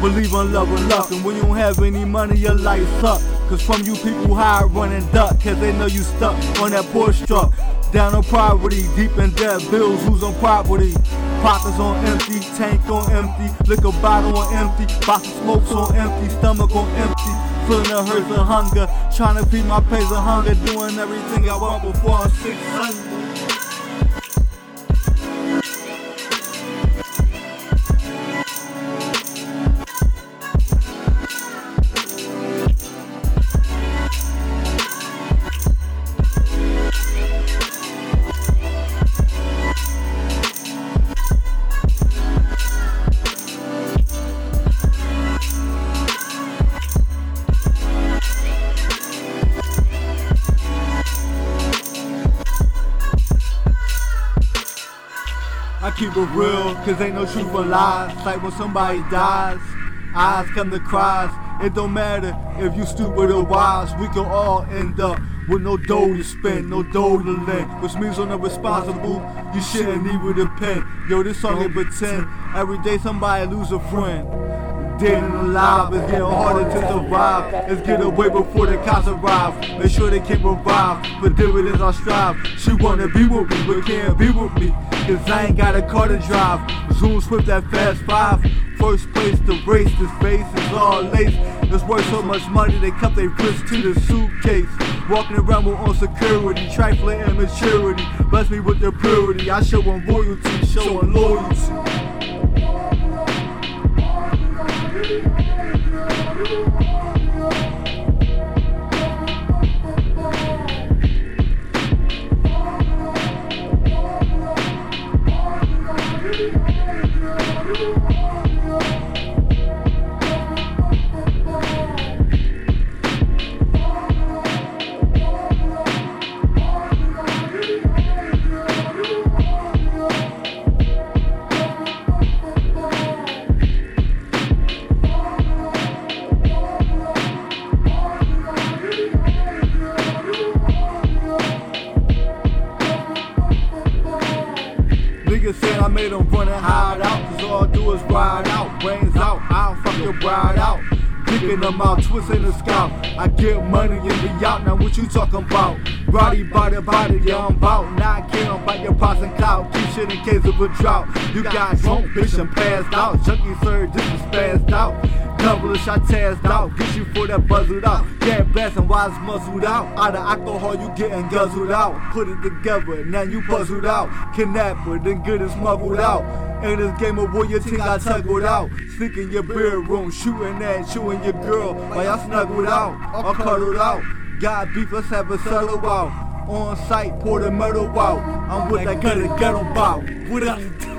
Believe in love and luck, and when you don't have any money, your life suck. Cause from you people hide, run and duck, cause they know you stuck on that Porsche truck. Down on poverty, deep in debt, bills, who's on property. Pockets on empty, tank on empty, liquor bottle on empty, box of smokes on empty, stomach on empty. Feeling the hurts of hunger, trying to feed my pains of hunger, doing everything I want before I'm 600. I keep it real, cause ain't no truth or lies. Like when somebody dies, eyes come to cries. It don't matter if you stupid or wise, we can all end up with no dough to spend, no dough to lend. Which means on the responsible, you shouldn't a pen. Yo, this song ain't pretend. Every day somebody lose a friend. Dead and alive, it's getting harder to survive. Let's get away before the cops arrive. Make sure they can't revive. For dividends I strive. She wanna be with me, but can't be with me. Cause I ain't got a car to drive. Zoom swift that fast five. First place to race, this face is all lace. It's worth so much money they cut their wrist to the suitcase. Walking around with on security, trifling immaturity. Bless me with their purity. I show them loyalty, show them loyalty. I'm Niggas saying I made them run and hide out. Cause all I do is ride out. Brains out, I'll fuck your bride out. Picking them out, twisting the scalp. I get money and be out. Now what you talking about? Body, body, body, yeah, I'm bout. Not caring about your pots and clout. Keep shit in case of a drought. You got drunk, bitch, and passed out. Junkie sir, this is spazzed out. Double the shot tazzed out. Get you for that buzzed out. Get blasting while it's muzzled out. Out of alcohol, you getting guzzled out. Put it together, now you puzzled out. Kidnapper, then good and smuggled out. In this game of war, your team got tuggled out. Sneak in your bedroom, shooting at you and your girl. While y'all snuggled out, or cuddled out. Got beef, let's have a settle out. On site, pour the metal out. I'm with that and ghetto bout. Without the